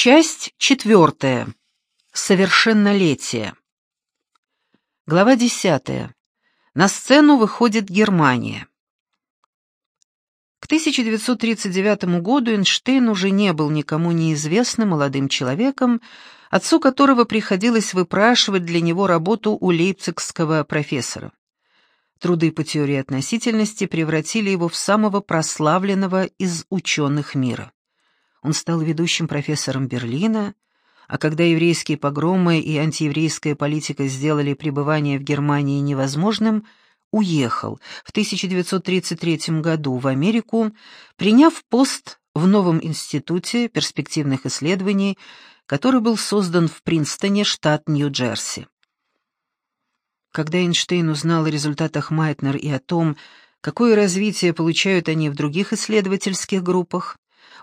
Часть четвертая. Совершеннолетие. Глава десятая. На сцену выходит Германия. К 1939 году Эйнштейн уже не был никому неизвестным молодым человеком, отцу которого приходилось выпрашивать для него работу у лейпцигского профессора. Труды по теории относительности превратили его в самого прославленного из ученых мира. Он стал ведущим профессором Берлина, а когда еврейские погромы и антиеврейская политика сделали пребывание в Германии невозможным, уехал в 1933 году в Америку, приняв пост в новом институте перспективных исследований, который был создан в Принстоне, штат Нью-Джерси. Когда Эйнштейн узнал о результатах Майтнер и о том, какое развитие получают они в других исследовательских группах,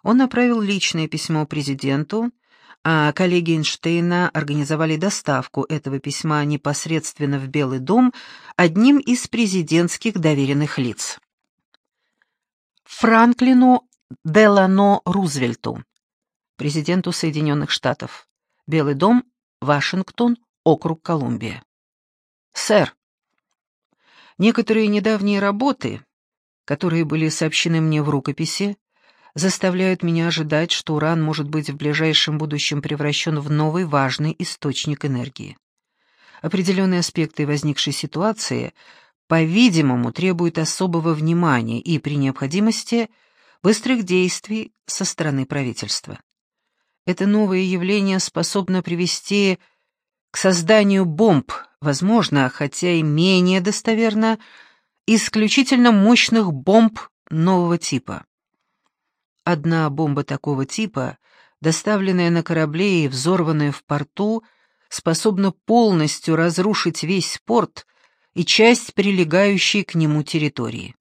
он направил личное письмо президенту, а коллеги Эйнштейна организовали доставку этого письма непосредственно в Белый дом одним из президентских доверенных лиц. Франклину Делано Рузвельту, президенту Соединенных Штатов. Белый дом, Вашингтон, округ Колумбия. Сэр, некоторые недавние работы, которые были сообщены мне в рукописи, заставляют меня ожидать, что уран может быть в ближайшем будущем превращен в новый важный источник энергии. Определенные аспекты возникшей ситуации, по-видимому, требуют особого внимания и, при необходимости, быстрых действий со стороны правительства. Это новое явление способно привести к созданию бомб, возможно, хотя и менее достоверно, исключительно мощных бомб нового типа. Одна бомба такого типа, доставленная на корабле и взорванная в порту, способна полностью разрушить весь порт и часть прилегающей к нему территории.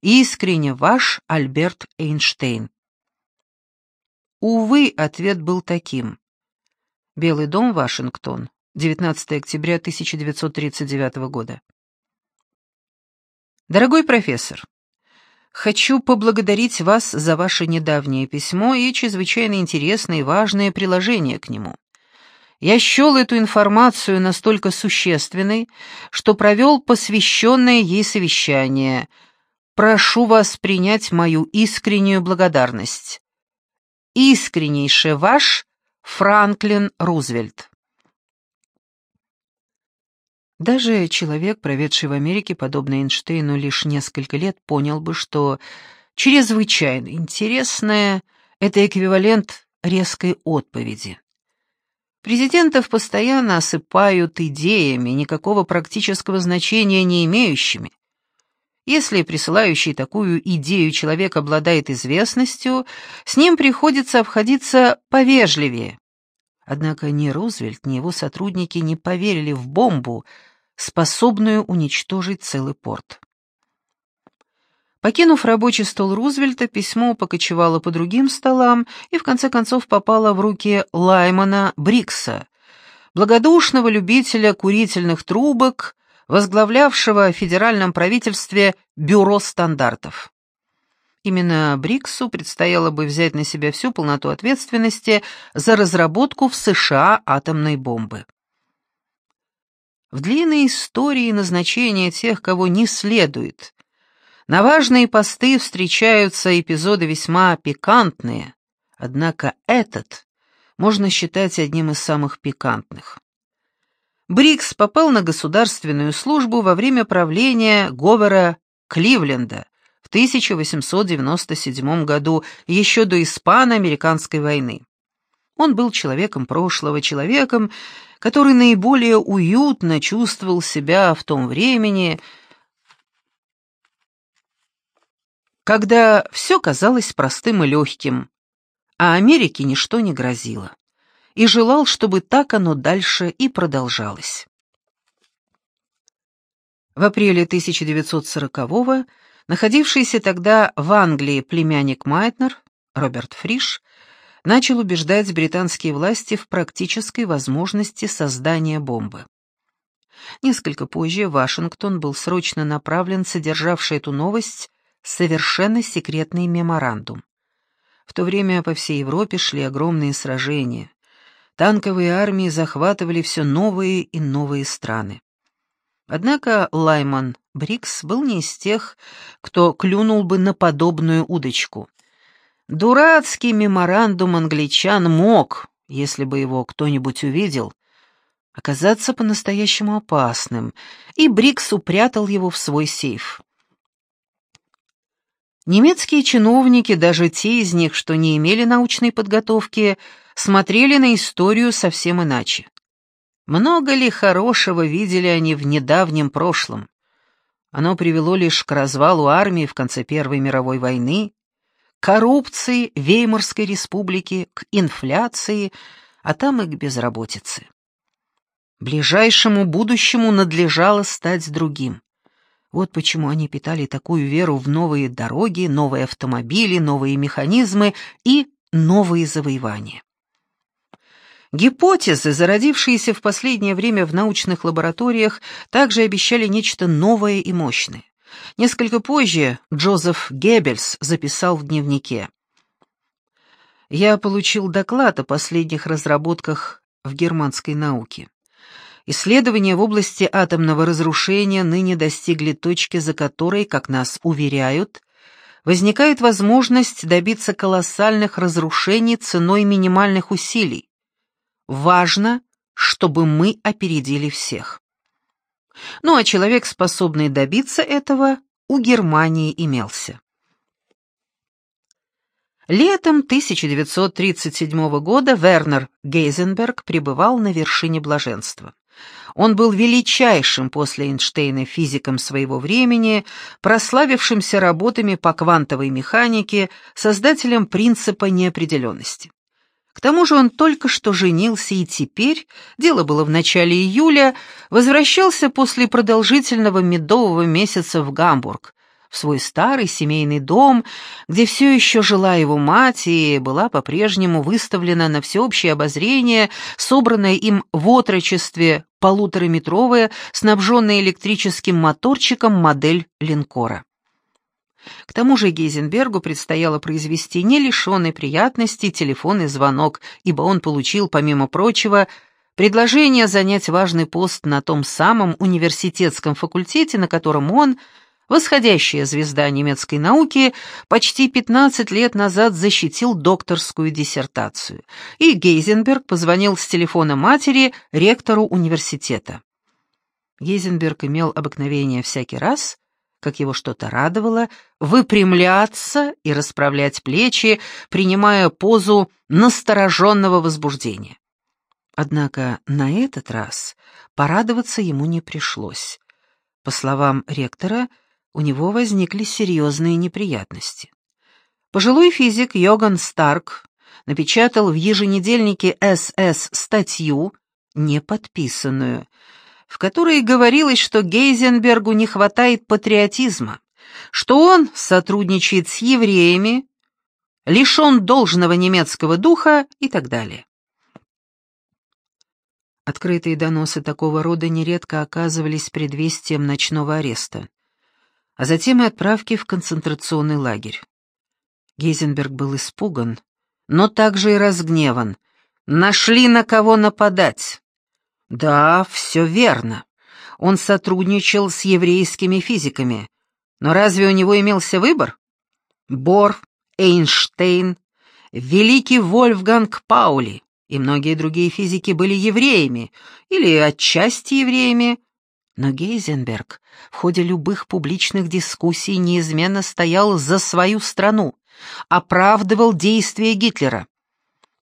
Искренне ваш Альберт Эйнштейн. Увы, ответ был таким. Белый дом, Вашингтон, 19 октября 1939 года. Дорогой профессор, хочу поблагодарить вас за ваше недавнее письмо и чрезвычайно интересное и важное приложение к нему. Я счел эту информацию настолько существенной, что провел посвященное ей совещание. Прошу вас принять мою искреннюю благодарность. Искреннейше ваш Франклин Рузвельт. Даже человек, проведший в Америке, подобно Эйнштейну, лишь несколько лет, понял бы, что чрезвычайно интересное — это эквивалент резкой отповеди. Президентов постоянно осыпают идеями, никакого практического значения не имеющими. Если присылающий такую идею человек обладает известностью, с ним приходится обходиться повежливее. Однако ни Рузвельт, ни его сотрудники не поверили в бомбу, способную уничтожить целый порт. Покинув рабочий стол Рузвельта, письмо покочевало по другим столам и в конце концов попало в руки Лаймана Брикса, благодушного любителя курительных трубок, возглавлявшего в федеральном правительстве Бюро стандартов. Именно Бриксу предстояло бы взять на себя всю полноту ответственности за разработку в США атомной бомбы. В длинной истории назначения тех, кого не следует, на важные посты встречаются эпизоды весьма пикантные, однако этот можно считать одним из самых пикантных. Брикс попал на государственную службу во время правления Говера Кливленда в 1897 году, еще до Испано-Американской войны. Он был человеком прошлого, человеком, который наиболее уютно чувствовал себя в том времени, когда все казалось простым и легким, а Америке ничто не грозило и желал, чтобы так оно дальше и продолжалось. В апреле 1940-го находившийся тогда в Англии племянник Майтнер, Роберт Фриш, начал убеждать британские власти в практической возможности создания бомбы. Несколько позже Вашингтон был срочно направлен содержавший эту новость совершенно секретный меморандум. В то время по всей Европе шли огромные сражения. Танковые армии захватывали все новые и новые страны. Однако Лайман Брикс был не из тех, кто клюнул бы на подобную удочку. Дурацкий меморандум англичан мог, если бы его кто-нибудь увидел, оказаться по-настоящему опасным, и Брикс упрятал его в свой сейф. Немецкие чиновники, даже те из них, что не имели научной подготовки, смотрели на историю совсем иначе. Много ли хорошего видели они в недавнем прошлом? Оно привело лишь к развалу армии в конце Первой мировой войны, коррупции Веймарской республики, к инфляции, а там и к безработице. Ближайшему будущему надлежало стать другим. Вот почему они питали такую веру в новые дороги, новые автомобили, новые механизмы и новые завоевания. Гипотезы, зародившиеся в последнее время в научных лабораториях, также обещали нечто новое и мощное. Несколько позже Джозеф Геббельс записал в дневнике. «Я получил доклад о последних разработках в германской науке. Исследования в области атомного разрушения ныне достигли точки, за которой, как нас уверяют, возникает возможность добиться колоссальных разрушений ценой минимальных усилий. Важно, чтобы мы опередили всех. Ну а человек, способный добиться этого, у Германии имелся. Летом 1937 года Вернер Гейзенберг пребывал на вершине блаженства. Он был величайшим после Эйнштейна физиком своего времени, прославившимся работами по квантовой механике, создателем принципа неопределенности. К тому же он только что женился и теперь, дело было в начале июля, возвращался после продолжительного медового месяца в Гамбург, в свой старый семейный дом, где все еще жила его мать и была по-прежнему выставлена на всеобщее обозрение, собранная им в отрочестве полутораметровая, снабженная электрическим моторчиком модель линкора. К тому же Гейзенбергу предстояло произвести не лишенный приятностей телефонный звонок, ибо он получил, помимо прочего, предложение занять важный пост на том самом университетском факультете, на котором он – восходящая звезда немецкой науки, почти 15 лет назад защитил докторскую диссертацию, и Гейзенберг позвонил с телефона матери ректору университета. Гейзенберг имел обыкновение всякий раз, как его что-то радовало, выпрямляться и расправлять плечи, принимая позу настороженного возбуждения. Однако на этот раз порадоваться ему не пришлось. По словам ректора, у него возникли серьезные неприятности. Пожилой физик Йоган Старк напечатал в еженедельнике СС статью, не подписанную, в которой говорилось, что Гейзенбергу не хватает патриотизма, что он сотрудничает с евреями, лишен должного немецкого духа и так далее. Открытые доносы такого рода нередко оказывались предвестием ночного ареста а затем и отправки в концентрационный лагерь. Гейзенберг был испуган, но также и разгневан. Нашли на кого нападать. Да, все верно. Он сотрудничал с еврейскими физиками. Но разве у него имелся выбор? Бор, Эйнштейн, великий Вольфганг Паули и многие другие физики были евреями или отчасти евреями, но Гейзенберг в ходе любых публичных дискуссий неизменно стоял за свою страну, оправдывал действия Гитлера.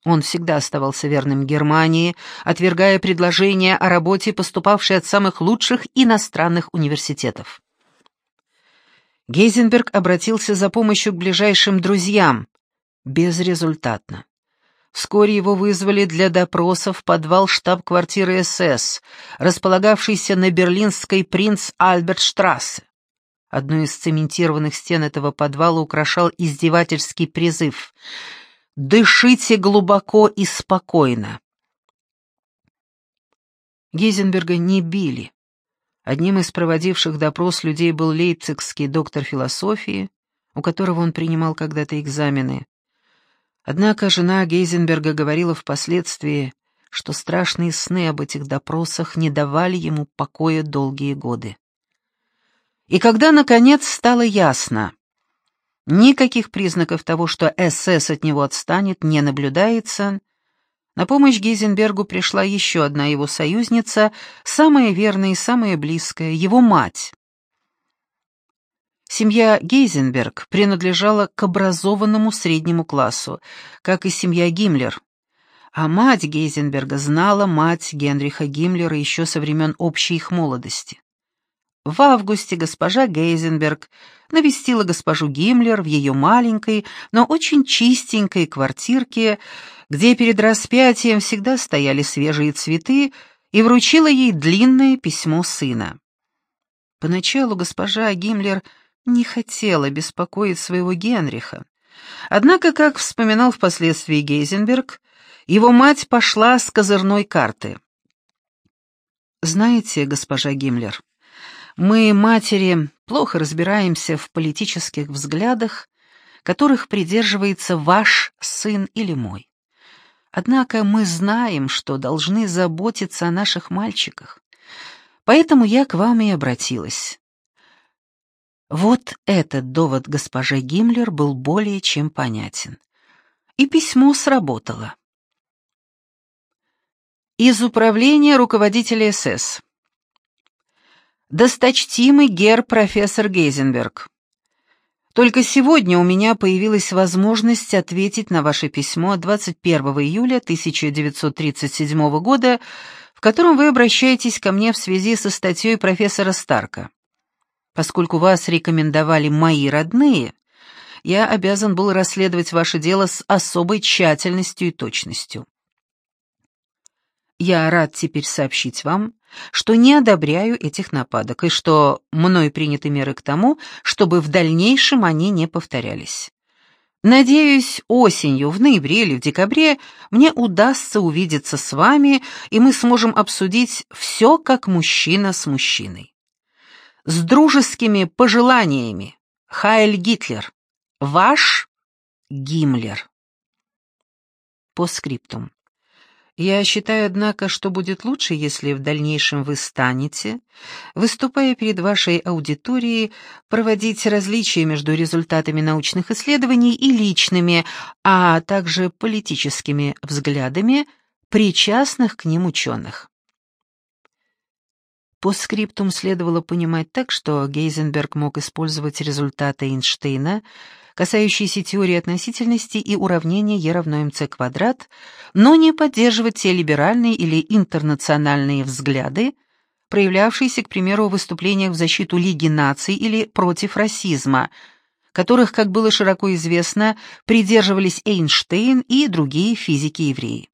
Он всегда оставался верным Германии, отвергая предложения о работе, поступавшие от самых лучших иностранных университетов. Гейзенберг обратился за помощью к ближайшим друзьям. Безрезультатно. Вскоре его вызвали для допроса в подвал штаб-квартиры СС, располагавшийся на берлинской принц Альбертштрассе. Одну из цементированных стен этого подвала украшал издевательский призыв «Дышите глубоко и спокойно». Гейзенберга не били. Одним из проводивших допрос людей был лейпцигский доктор философии, у которого он принимал когда-то экзамены. Однако жена Гейзенберга говорила впоследствии, что страшные сны об этих допросах не давали ему покоя долгие годы. И когда, наконец, стало ясно, никаких признаков того, что СС от него отстанет, не наблюдается, на помощь Гейзенбергу пришла еще одна его союзница, самая верная и самая близкая, его мать. Семья Гейзенберг принадлежала к образованному среднему классу, как и семья Гиммлер. А мать Гейзенберга знала мать Генриха Гиммлера еще со времен общей их молодости. В августе госпожа Гейзенберг навестила госпожу Гиммлер в ее маленькой, но очень чистенькой квартирке, где перед распятием всегда стояли свежие цветы, и вручила ей длинное письмо сына. Поначалу госпожа Гиммлер не хотела беспокоить своего Генриха. Однако, как вспоминал впоследствии Гейзенберг, его мать пошла с козырной карты. «Знаете, госпожа Гиммлер, мы, матери, плохо разбираемся в политических взглядах, которых придерживается ваш сын или мой. Однако мы знаем, что должны заботиться о наших мальчиках. Поэтому я к вам и обратилась. Вот этот довод госпожи Гиммлер был более чем понятен. И письмо сработало. Из управления руководителя СС. Досточтимый гер профессор Гейзенберг. Только сегодня у меня появилась возможность ответить на ваше письмо 21 июля 1937 года, в котором вы обращаетесь ко мне в связи со статьей профессора Старка. Поскольку вас рекомендовали мои родные, я обязан был расследовать ваше дело с особой тщательностью и точностью. Я рад теперь сообщить вам, что не одобряю этих нападок и что мной приняты меры к тому, чтобы в дальнейшем они не повторялись. Надеюсь, осенью, в ноябре или в декабре мне удастся увидеться с вами, и мы сможем обсудить все как мужчина с мужчиной с дружескими пожеланиями. Хайль Гитлер. Ваш Гиммлер. По скриптум. Я считаю, однако, что будет лучше, если в дальнейшем вы станете, выступая перед вашей аудиторией, проводить различия между результатами научных исследований и личными, а также политическими взглядами причастных к ним ученых. По скриптум следовало понимать так, что Гейзенберг мог использовать результаты Эйнштейна, касающиеся теории относительности и уравнения Е равно МЦ квадрат, но не поддерживать те либеральные или интернациональные взгляды, проявлявшиеся, к примеру, в выступлениях в защиту Лиги наций или против расизма, которых, как было широко известно, придерживались Эйнштейн и другие физики-евреи.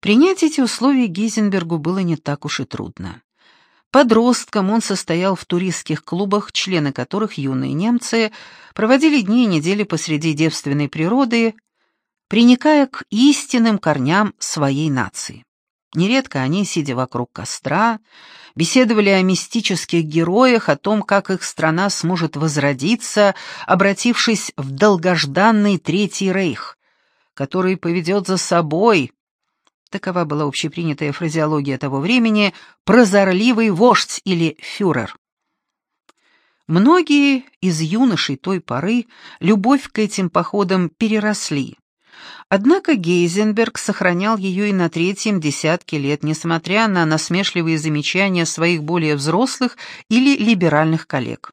Принять эти условия Гейзенбергу было не так уж и трудно. Подростком он состоял в туристских клубах, члены которых юные немцы проводили дни и недели посреди девственной природы, приникая к истинным корням своей нации. Нередко они, сидя вокруг костра, беседовали о мистических героях, о том, как их страна сможет возродиться, обратившись в долгожданный Третий Рейх, который поведет за собой такова была общепринятая фразеология того времени, прозорливый вождь или фюрер. Многие из юношей той поры любовь к этим походам переросли. Однако Гейзенберг сохранял ее и на третьем десятке лет, несмотря на насмешливые замечания своих более взрослых или либеральных коллег.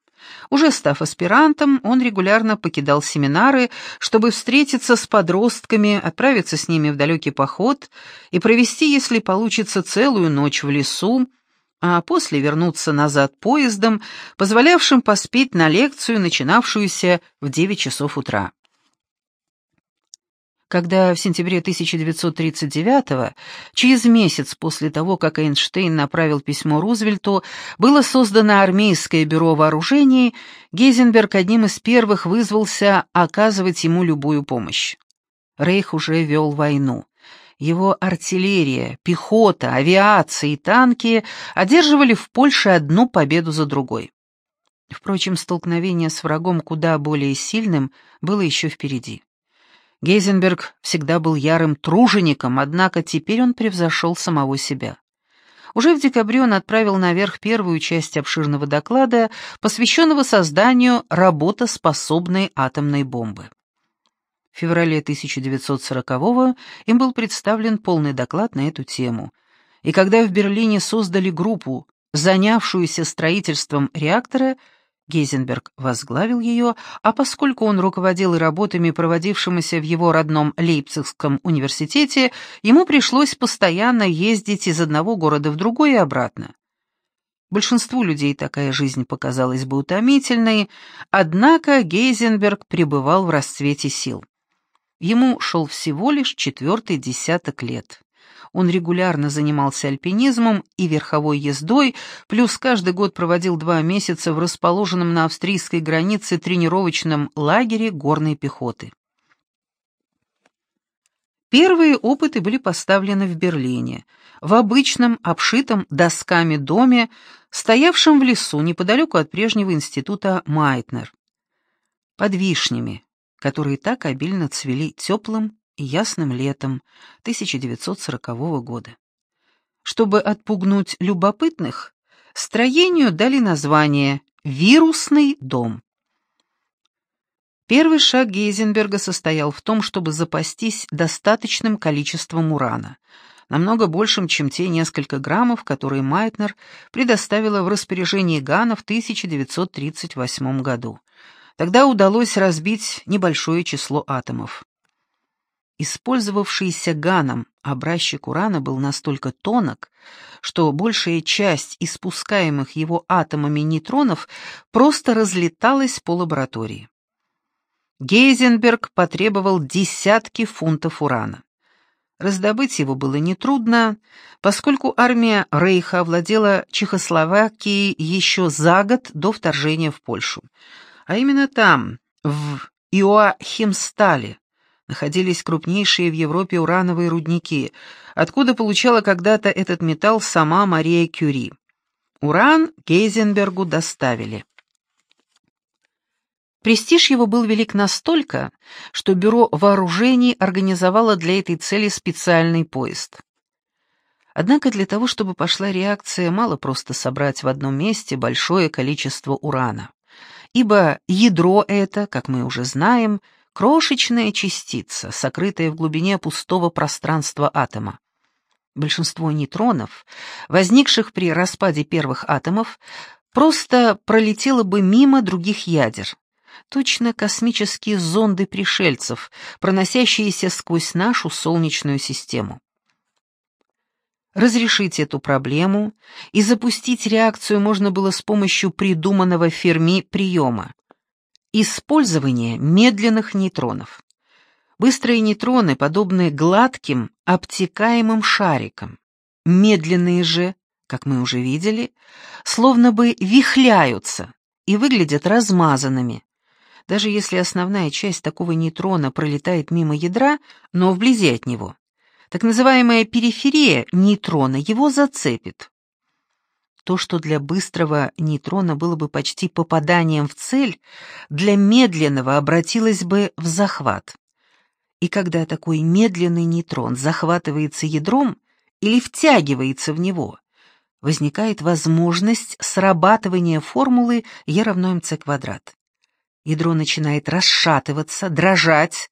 Уже став аспирантом, он регулярно покидал семинары, чтобы встретиться с подростками, отправиться с ними в далекий поход и провести, если получится, целую ночь в лесу, а после вернуться назад поездом, позволявшим поспеть на лекцию, начинавшуюся в 9 часов утра когда в сентябре 1939-го, через месяц после того, как Эйнштейн направил письмо Рузвельту, было создано армейское бюро вооружений, Гейзенберг одним из первых вызвался оказывать ему любую помощь. Рейх уже вел войну. Его артиллерия, пехота, авиация и танки одерживали в Польше одну победу за другой. Впрочем, столкновение с врагом куда более сильным было еще впереди. Гейзенберг всегда был ярым тружеником, однако теперь он превзошел самого себя. Уже в декабре он отправил наверх первую часть обширного доклада, посвященного созданию работоспособной атомной бомбы. В феврале 1940-го им был представлен полный доклад на эту тему, и когда в Берлине создали группу, занявшуюся строительством реактора, Гейзенберг возглавил ее, а поскольку он руководил и работами, проводившимися в его родном Лейпцигском университете, ему пришлось постоянно ездить из одного города в другой и обратно. Большинству людей такая жизнь показалась бы утомительной, однако Гейзенберг пребывал в расцвете сил. Ему шел всего лишь четвертый десяток лет. Он регулярно занимался альпинизмом и верховой ездой, плюс каждый год проводил два месяца в расположенном на австрийской границе тренировочном лагере горной пехоты. Первые опыты были поставлены в Берлине, в обычном, обшитом досками доме, стоявшем в лесу неподалеку от прежнего института Майтнер. Под вишнями, которые так обильно цвели теплым и ясным летом 1940 года. Чтобы отпугнуть любопытных, строению дали название «Вирусный дом». Первый шаг Гейзенберга состоял в том, чтобы запастись достаточным количеством урана, намного большим, чем те несколько граммов, которые Майтнер предоставила в распоряжение Гана в 1938 году. Тогда удалось разбить небольшое число атомов. Использовавшийся ганом образчик урана был настолько тонок, что большая часть испускаемых его атомами нейтронов просто разлеталась по лаборатории. Гейзенберг потребовал десятки фунтов урана. Раздобыть его было нетрудно, поскольку армия Рейха овладела Чехословакией еще за год до вторжения в Польшу. А именно там, в Иоахимстале, находились крупнейшие в Европе урановые рудники, откуда получала когда-то этот металл сама Мария Кюри. Уран Гейзенбергу доставили. Престиж его был велик настолько, что Бюро вооружений организовало для этой цели специальный поезд. Однако для того, чтобы пошла реакция, мало просто собрать в одном месте большое количество урана. Ибо ядро это, как мы уже знаем, Крошечная частица, сокрытая в глубине пустого пространства атома. Большинство нейтронов, возникших при распаде первых атомов, просто пролетело бы мимо других ядер. Точно космические зонды пришельцев, проносящиеся сквозь нашу Солнечную систему. Разрешить эту проблему и запустить реакцию можно было с помощью придуманного Ферми приема. Использование медленных нейтронов. Быстрые нейтроны подобны гладким, обтекаемым шарикам. Медленные же, как мы уже видели, словно бы вихляются и выглядят размазанными. Даже если основная часть такого нейтрона пролетает мимо ядра, но вблизи от него. Так называемая периферия нейтрона его зацепит. То, что для быстрого нейтрона было бы почти попаданием в цель, для медленного обратилось бы в захват. И когда такой медленный нейтрон захватывается ядром или втягивается в него, возникает возможность срабатывания формулы E равно mc квадрат. Ядро начинает расшатываться, дрожать,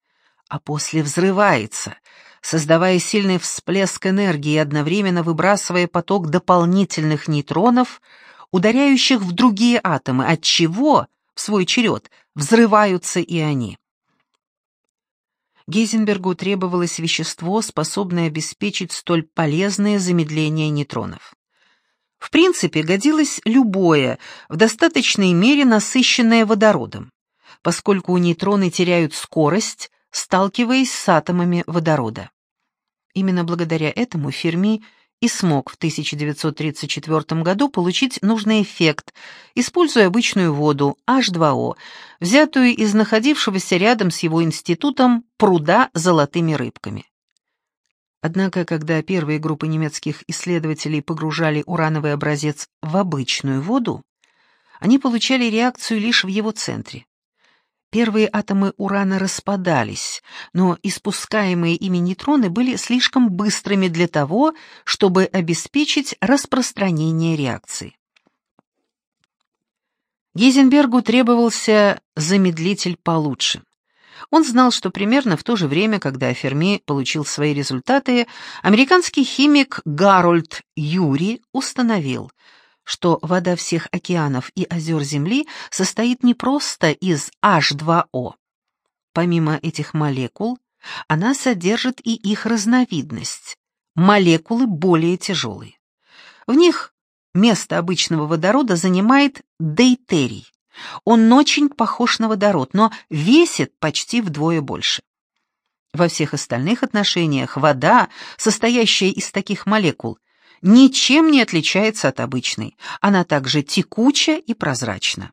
а после взрывается — создавая сильный всплеск энергии и одновременно выбрасывая поток дополнительных нейтронов, ударяющих в другие атомы, от чего, в свой черед, взрываются и они. Гейзенбергу требовалось вещество, способное обеспечить столь полезное замедление нейтронов. В принципе, годилось любое, в достаточной мере насыщенное водородом, поскольку нейтроны теряют скорость, сталкиваясь с атомами водорода. Именно благодаря этому Ферми и смог в 1934 году получить нужный эффект, используя обычную воду H2O, взятую из находившегося рядом с его институтом пруда золотыми рыбками. Однако, когда первые группы немецких исследователей погружали урановый образец в обычную воду, они получали реакцию лишь в его центре. Первые атомы урана распадались, но испускаемые ими нейтроны были слишком быстрыми для того, чтобы обеспечить распространение реакции. Гейзенбергу требовался замедлитель получше. Он знал, что примерно в то же время, когда Ферми получил свои результаты, американский химик Гарольд Юри установил, что вода всех океанов и озер Земли состоит не просто из H2O. Помимо этих молекул, она содержит и их разновидность – молекулы более тяжелые. В них место обычного водорода занимает дейтерий. Он очень похож на водород, но весит почти вдвое больше. Во всех остальных отношениях вода, состоящая из таких молекул, ничем не отличается от обычной. Она также текуча и прозрачна.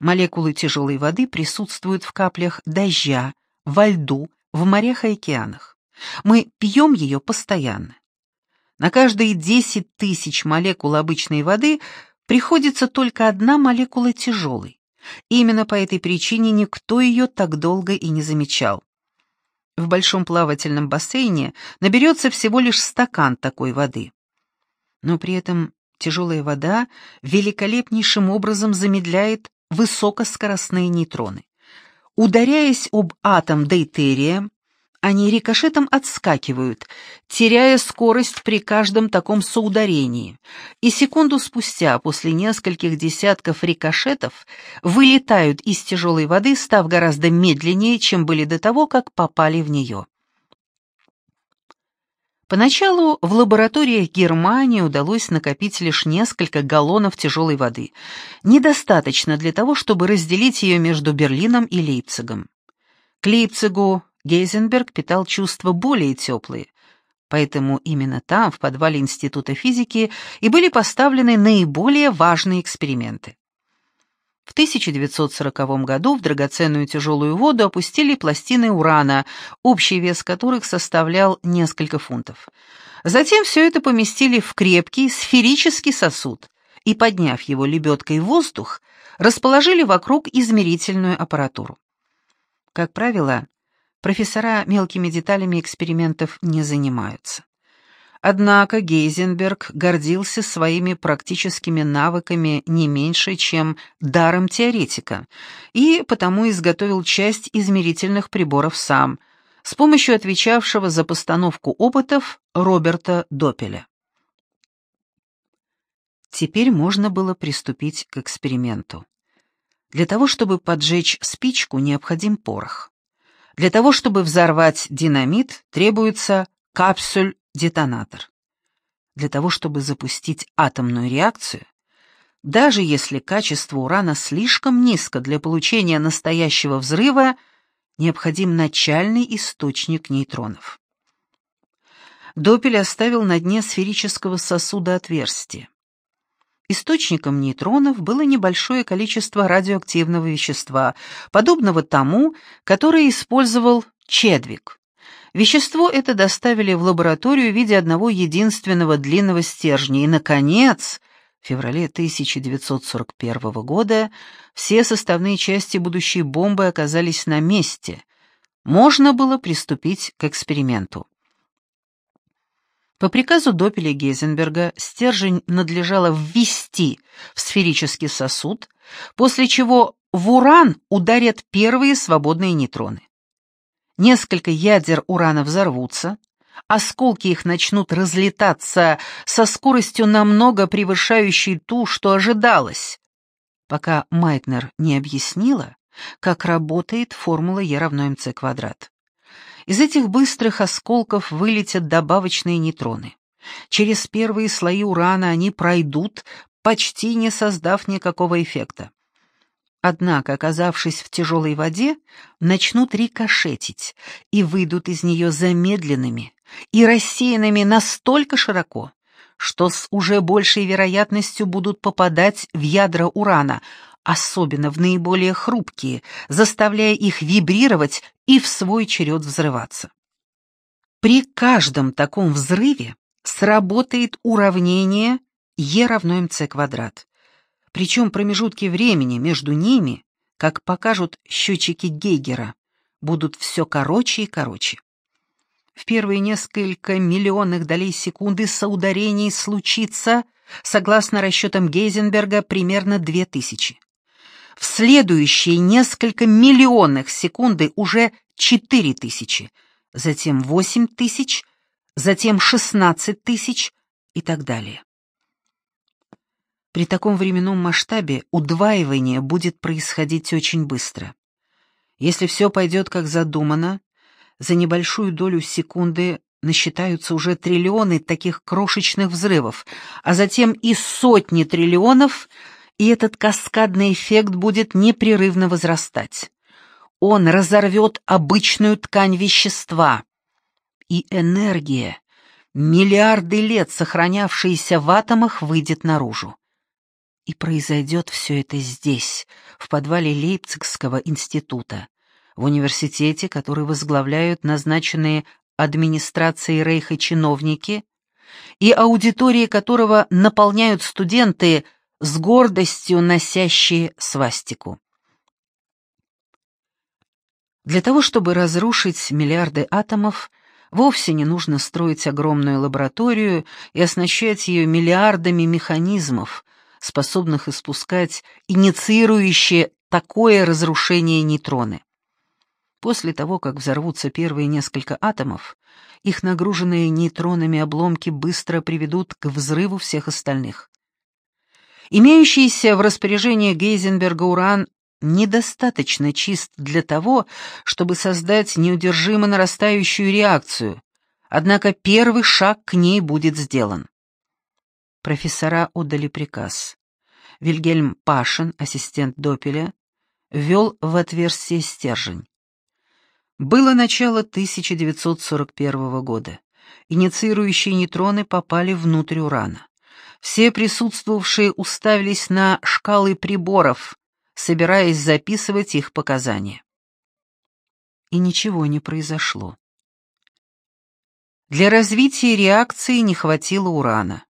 Молекулы тяжелой воды присутствуют в каплях дождя, во льду, в морях и океанах. Мы пьем ее постоянно. На каждые 10 тысяч молекул обычной воды приходится только одна молекула тяжелой. Именно по этой причине никто ее так долго и не замечал. В большом плавательном бассейне наберется всего лишь стакан такой воды. Но при этом тяжелая вода великолепнейшим образом замедляет высокоскоростные нейтроны. Ударяясь об атом дейтерия, они рикошетом отскакивают, теряя скорость при каждом таком соударении, и секунду спустя, после нескольких десятков рикошетов, вылетают из тяжелой воды, став гораздо медленнее, чем были до того, как попали в нее. Поначалу в лабораториях Германии удалось накопить лишь несколько галлонов тяжелой воды, недостаточно для того, чтобы разделить ее между Берлином и Лейпцигом. К Лейпцигу Гейзенберг питал чувства более теплые, поэтому именно там, в подвале Института физики, и были поставлены наиболее важные эксперименты. В 1940 году в драгоценную тяжелую воду опустили пластины урана, общий вес которых составлял несколько фунтов. Затем все это поместили в крепкий сферический сосуд и, подняв его лебедкой в воздух, расположили вокруг измерительную аппаратуру. Как правило, профессора мелкими деталями экспериментов не занимаются. Однако Гейзенберг гордился своими практическими навыками не меньше, чем даром теоретика, и потому изготовил часть измерительных приборов сам, с помощью отвечавшего за постановку опытов Роберта Допеля. Теперь можно было приступить к эксперименту. Для того, чтобы поджечь спичку, необходим порох. Для того, чтобы взорвать динамит, требуется капсуль-детонатор. Для того, чтобы запустить атомную реакцию, даже если качество урана слишком низко для получения настоящего взрыва, необходим начальный источник нейтронов. Допель оставил на дне сферического сосуда отверстие. Источником нейтронов было небольшое количество радиоактивного вещества, подобного тому, которое использовал Чедвик. Вещество это доставили в лабораторию в виде одного единственного длинного стержня, и, наконец, в феврале 1941 года все составные части будущей бомбы оказались на месте. Можно было приступить к эксперименту. По приказу Допеля Гейзенберга стержень надлежало ввести в сферический сосуд, после чего в уран ударят первые свободные нейтроны. Несколько ядер урана взорвутся, осколки их начнут разлетаться со скоростью намного превышающей ту, что ожидалось, пока Майтнер не объяснила, как работает формула Е равно МЦ квадрат. Из этих быстрых осколков вылетят добавочные нейтроны. Через первые слои урана они пройдут, почти не создав никакого эффекта. Однако, оказавшись в тяжелой воде, начнут рикошетить и выйдут из нее замедленными и рассеянными настолько широко, что с уже большей вероятностью будут попадать в ядра урана, особенно в наиболее хрупкие, заставляя их вибрировать и в свой черед взрываться. При каждом таком взрыве сработает уравнение Е равно МЦ квадрат, Причем промежутки времени между ними, как покажут счетчики Гейгера, будут все короче и короче. В первые несколько миллионных долей секунды соударений случится, согласно расчетам Гейзенберга, примерно 2000. В следующие несколько миллионных секунды уже 4000, затем 8000, затем 16 тысяч и так далее. При таком временном масштабе удваивание будет происходить очень быстро. Если все пойдет как задумано, за небольшую долю секунды насчитаются уже триллионы таких крошечных взрывов, а затем и сотни триллионов, и этот каскадный эффект будет непрерывно возрастать. Он разорвет обычную ткань вещества, и энергия, миллиарды лет сохранявшаяся в атомах, выйдет наружу. И произойдет все это здесь, в подвале Лейпцигского института, в университете, который возглавляют назначенные администрацией Рейха чиновники, и аудитории которого наполняют студенты с гордостью носящие свастику. Для того, чтобы разрушить миллиарды атомов, вовсе не нужно строить огромную лабораторию и оснащать ее миллиардами механизмов, способных испускать инициирующие такое разрушение нейтроны. После того, как взорвутся первые несколько атомов, их нагруженные нейтронами обломки быстро приведут к взрыву всех остальных. Имеющийся в распоряжении Гейзенберга уран недостаточно чист для того, чтобы создать неудержимо нарастающую реакцию, однако первый шаг к ней будет сделан. Профессора отдали приказ. Вильгельм Пашин, ассистент Допеля, ввел в отверстие стержень. Было начало 1941 года. Инициирующие нейтроны попали внутрь урана. Все присутствовавшие уставились на шкалы приборов, собираясь записывать их показания. И ничего не произошло. Для развития реакции не хватило урана.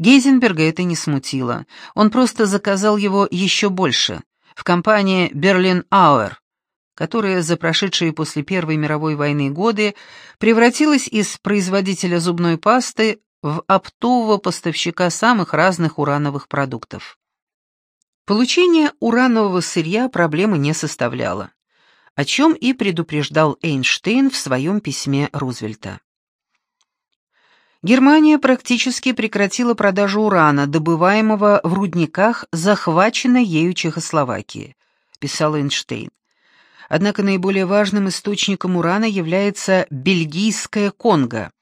Гейзенберга это не смутило. Он просто заказал его еще больше в компании Berlin Auer, которая за прошедшие после Первой мировой войны годы превратилась из производителя зубной пасты в оптового поставщика самых разных урановых продуктов. Получение уранового сырья проблемы не составляло, о чем и предупреждал Эйнштейн в своем письме Рузвельта. Германия практически прекратила продажу урана, добываемого в рудниках, захваченной ею Чехословакии, писал Эйнштейн. Однако наиболее важным источником урана является бельгийская Конго.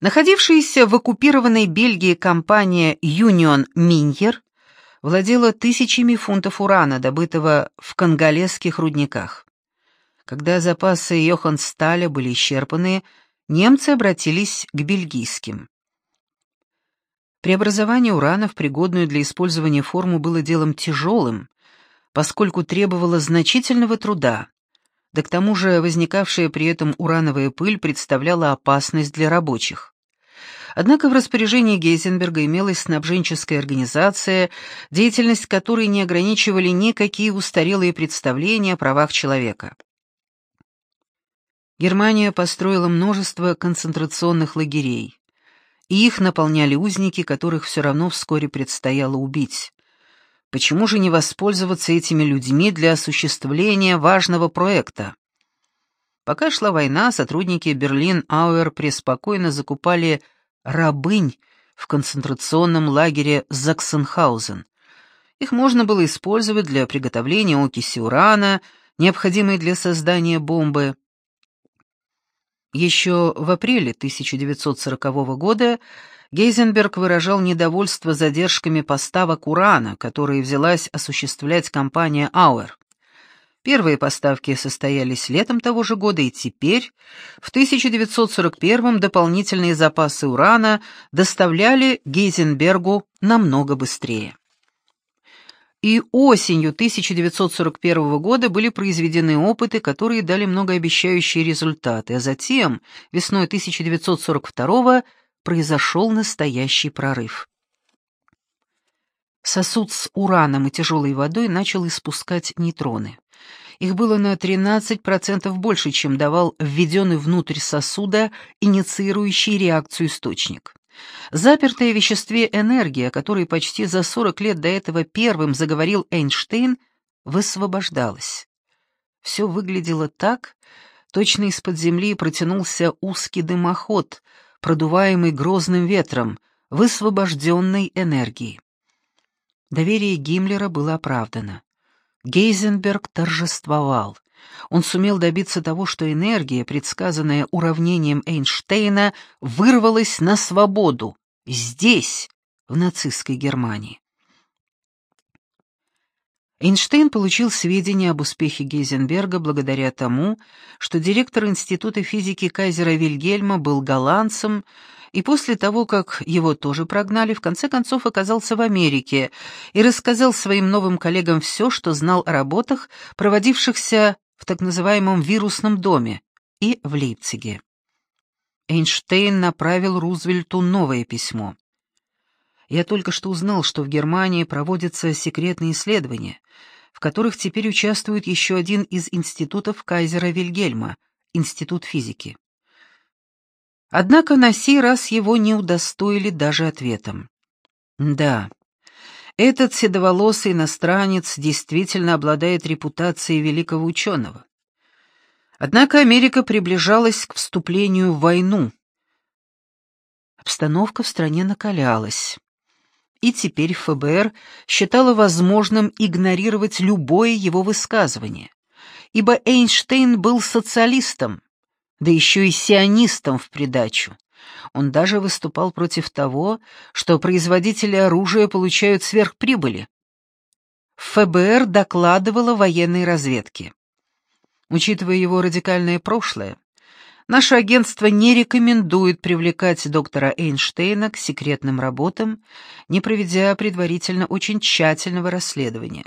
Находившаяся в оккупированной Бельгии компания Union Minier владела тысячами фунтов урана, добытого в конголезских рудниках. Когда запасы Йохансталя были исчерпаны, немцы обратились к бельгийским. Преобразование урана в пригодную для использования форму было делом тяжелым, поскольку требовало значительного труда, да к тому же возникавшая при этом урановая пыль представляла опасность для рабочих. Однако в распоряжении Гейзенберга имелась снабженческая организация, деятельность которой не ограничивали никакие устарелые представления о правах человека. Германия построила множество концентрационных лагерей, и их наполняли узники, которых все равно вскоре предстояло убить. Почему же не воспользоваться этими людьми для осуществления важного проекта? Пока шла война, сотрудники Берлин-Ауэр преспокойно закупали рабынь в концентрационном лагере Заксенхаузен. Их можно было использовать для приготовления окиси урана, необходимой для создания бомбы. Еще в апреле 1940 года Гейзенберг выражал недовольство задержками поставок урана, которые взялась осуществлять компания Ауэр. Первые поставки состоялись летом того же года, и теперь, в 1941-м, дополнительные запасы урана доставляли Гейзенбергу намного быстрее и осенью 1941 года были произведены опыты, которые дали многообещающие результаты, а затем, весной 1942 произошел настоящий прорыв. Сосуд с ураном и тяжелой водой начал испускать нейтроны. Их было на 13% больше, чем давал введенный внутрь сосуда инициирующий реакцию источник. Запертая в веществе энергия, о которой почти за 40 лет до этого первым заговорил Эйнштейн, высвобождалась. Все выглядело так, точно из-под земли протянулся узкий дымоход, продуваемый грозным ветром, высвобожденной энергией. Доверие Гиммлера было оправдано. Гейзенберг торжествовал. Он сумел добиться того, что энергия, предсказанная уравнением Эйнштейна, вырвалась на свободу, здесь, в нацистской Германии. Эйнштейн получил сведения об успехе Гейзенберга благодаря тому, что директор Института физики Кайзера Вильгельма был голландцем, и после того, как его тоже прогнали, в конце концов оказался в Америке и рассказал своим новым коллегам все, что знал о работах, проводившихся в так называемом «вирусном доме» и в Лейпциге. Эйнштейн направил Рузвельту новое письмо. «Я только что узнал, что в Германии проводятся секретные исследования, в которых теперь участвует еще один из институтов Кайзера Вильгельма, Институт физики. Однако на сей раз его не удостоили даже ответом. Да, этот седоволосый иностранец действительно обладает репутацией великого ученого. Однако Америка приближалась к вступлению в войну. Обстановка в стране накалялась. И теперь ФБР считало возможным игнорировать любое его высказывание, ибо Эйнштейн был социалистом, да еще и сионистом в придачу. Он даже выступал против того, что производители оружия получают сверхприбыли. ФБР докладывало военной разведке. Учитывая его радикальное прошлое, наше агентство не рекомендует привлекать доктора Эйнштейна к секретным работам, не проведя предварительно очень тщательного расследования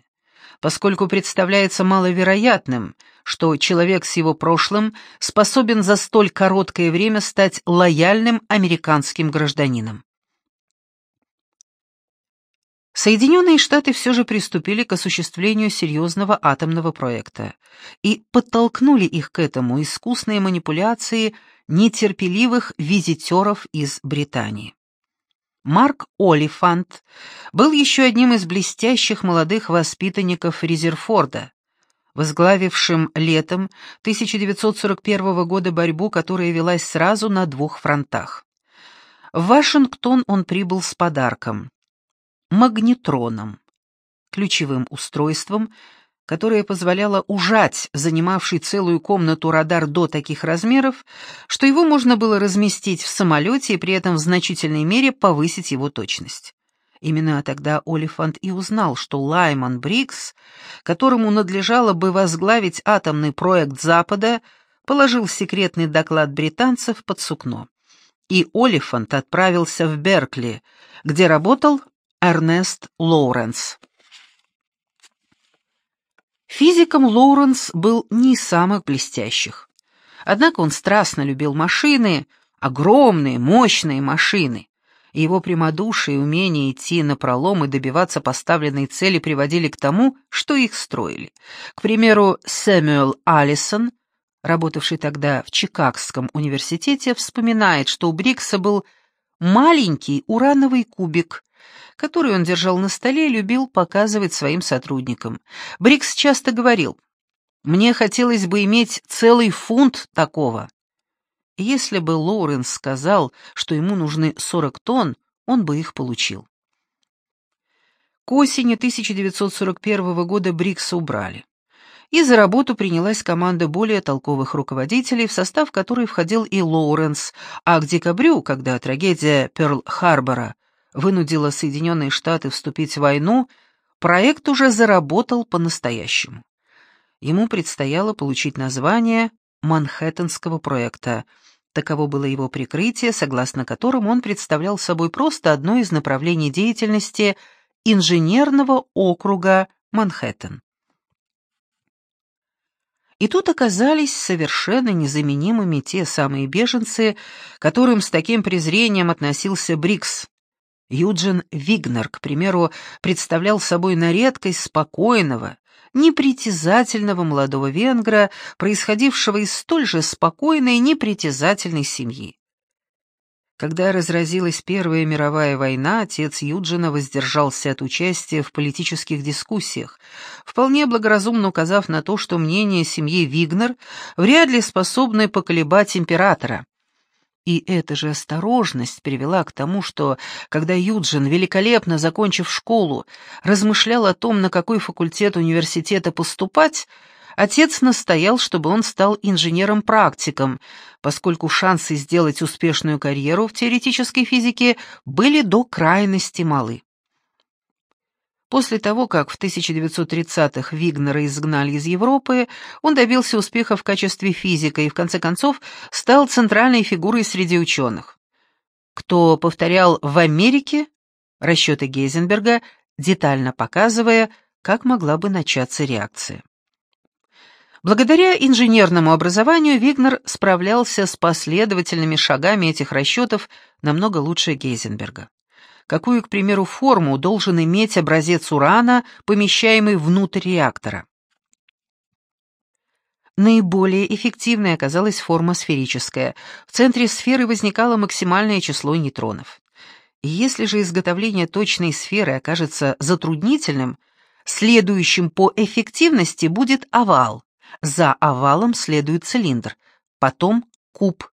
поскольку представляется маловероятным, что человек с его прошлым способен за столь короткое время стать лояльным американским гражданином. Соединенные Штаты все же приступили к осуществлению серьезного атомного проекта и подтолкнули их к этому искусные манипуляции нетерпеливых визитеров из Британии. Марк Олифант был еще одним из блестящих молодых воспитанников Резерфорда, возглавившим летом 1941 года борьбу, которая велась сразу на двух фронтах. В Вашингтон он прибыл с подарком — магнетроном, ключевым устройством, которая позволяла ужать занимавший целую комнату радар до таких размеров, что его можно было разместить в самолете и при этом в значительной мере повысить его точность. Именно тогда Олифант и узнал, что Лайман Брикс, которому надлежало бы возглавить атомный проект Запада, положил секретный доклад британцев под сукно. И Олифант отправился в Беркли, где работал Эрнест Лоуренс. Физиком Лоуренс был не из самых блестящих. Однако он страстно любил машины, огромные, мощные машины. И его прямодушие и умение идти на пролом и добиваться поставленной цели приводили к тому, что их строили. К примеру, Сэмюэл Алисон, работавший тогда в Чикагском университете, вспоминает, что у Брикса был маленький урановый кубик, который он держал на столе и любил показывать своим сотрудникам. Брикс часто говорил, «Мне хотелось бы иметь целый фунт такого». Если бы Лоуренс сказал, что ему нужны 40 тонн, он бы их получил. К осени 1941 года Брикса убрали. И за работу принялась команда более толковых руководителей, в состав которой входил и Лоуренс, а к декабрю, когда трагедия Перл-Харбора вынудила Соединенные Штаты вступить в войну, проект уже заработал по-настоящему. Ему предстояло получить название Манхэттенского проекта. Таково было его прикрытие, согласно которому он представлял собой просто одно из направлений деятельности инженерного округа Манхэттен. И тут оказались совершенно незаменимыми те самые беженцы, которым с таким презрением относился Брикс, Юджин Вигнер, к примеру, представлял собой на редкость спокойного, непритязательного молодого венгра, происходившего из столь же спокойной и непритязательной семьи. Когда разразилась Первая мировая война, отец Юджина воздержался от участия в политических дискуссиях, вполне благоразумно указав на то, что мнение семьи Вигнер вряд ли способны поколебать императора. И эта же осторожность привела к тому, что, когда Юджин, великолепно закончив школу, размышлял о том, на какой факультет университета поступать, Отец настоял, чтобы он стал инженером-практиком, поскольку шансы сделать успешную карьеру в теоретической физике были до крайности малы. После того, как в 1930-х Вигнера изгнали из Европы, он добился успеха в качестве физика и, в конце концов, стал центральной фигурой среди ученых. Кто повторял в Америке расчеты Гейзенберга, детально показывая, как могла бы начаться реакция. Благодаря инженерному образованию Вигнер справлялся с последовательными шагами этих расчетов намного лучше Гейзенберга. Какую, к примеру, форму должен иметь образец урана, помещаемый внутрь реактора? Наиболее эффективной оказалась форма сферическая. В центре сферы возникало максимальное число нейтронов. Если же изготовление точной сферы окажется затруднительным, следующим по эффективности будет овал, за овалом следует цилиндр, потом куб.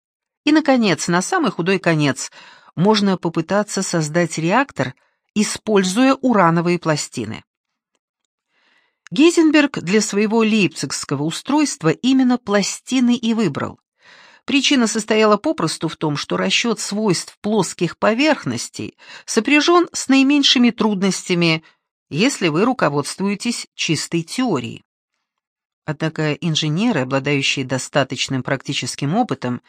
И, наконец, на самый худой конец можно попытаться создать реактор, используя урановые пластины. Гейзенберг для своего лейпцигского устройства именно пластины и выбрал. Причина состояла попросту в том, что расчет свойств плоских поверхностей сопряжен с наименьшими трудностями, если вы руководствуетесь чистой теорией. Однако инженеры, обладающие достаточным практическим опытом,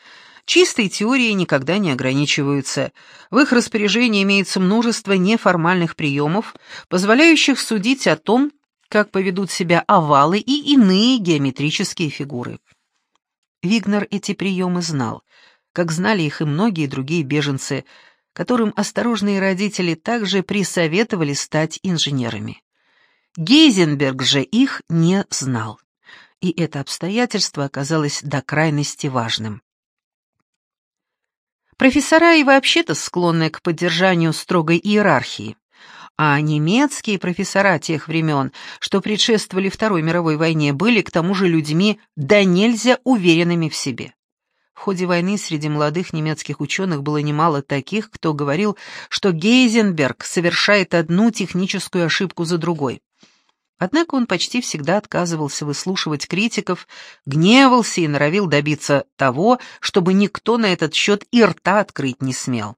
чистой теорией никогда не ограничиваются. В их распоряжении имеется множество неформальных приемов, позволяющих судить о том, как поведут себя овалы и иные геометрические фигуры. Вигнер эти приемы знал, как знали их и многие другие беженцы, которым осторожные родители также присоветовали стать инженерами. Гейзенберг же их не знал и это обстоятельство оказалось до крайности важным. Профессора и вообще-то склонны к поддержанию строгой иерархии, а немецкие профессора тех времен, что предшествовали Второй мировой войне, были к тому же людьми да нельзя уверенными в себе. В ходе войны среди молодых немецких ученых было немало таких, кто говорил, что Гейзенберг совершает одну техническую ошибку за другой. Однако он почти всегда отказывался выслушивать критиков, гневался и норовил добиться того, чтобы никто на этот счет и рта открыть не смел.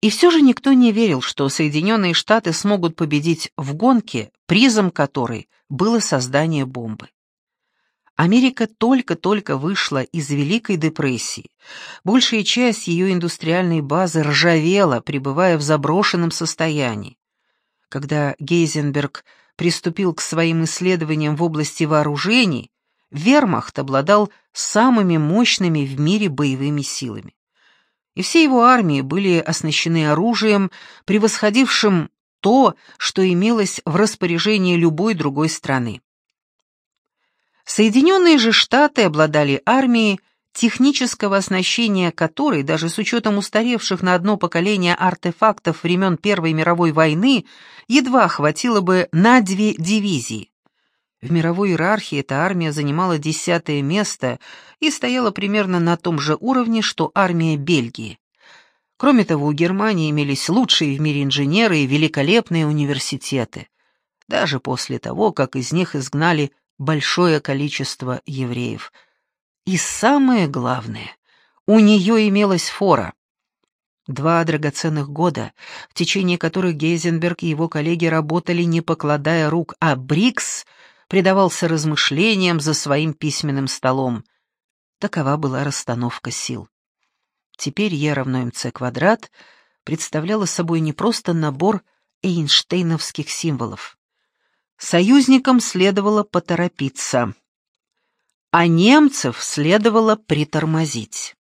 И все же никто не верил, что Соединенные Штаты смогут победить в гонке, призом которой было создание бомбы. Америка только-только вышла из Великой депрессии. Большая часть ее индустриальной базы ржавела, пребывая в заброшенном состоянии. Когда Гейзенберг приступил к своим исследованиям в области вооружений, вермахт обладал самыми мощными в мире боевыми силами. И все его армии были оснащены оружием, превосходившим то, что имелось в распоряжении любой другой страны. Соединенные же Штаты обладали армией, технического оснащения которой, даже с учетом устаревших на одно поколение артефактов времен Первой мировой войны, едва хватило бы на две дивизии. В мировой иерархии эта армия занимала десятое место и стояла примерно на том же уровне, что армия Бельгии. Кроме того, у Германии имелись лучшие в мире инженеры и великолепные университеты, даже после того, как из них изгнали большое количество евреев – и самое главное, у нее имелась фора. Два драгоценных года, в течение которых Гейзенберг и его коллеги работали, не покладая рук, а Брикс предавался размышлениям за своим письменным столом. Такова была расстановка сил. Теперь Е равно МЦ квадрат представляла собой не просто набор эйнштейновских символов. Союзникам следовало поторопиться а немцев следовало притормозить.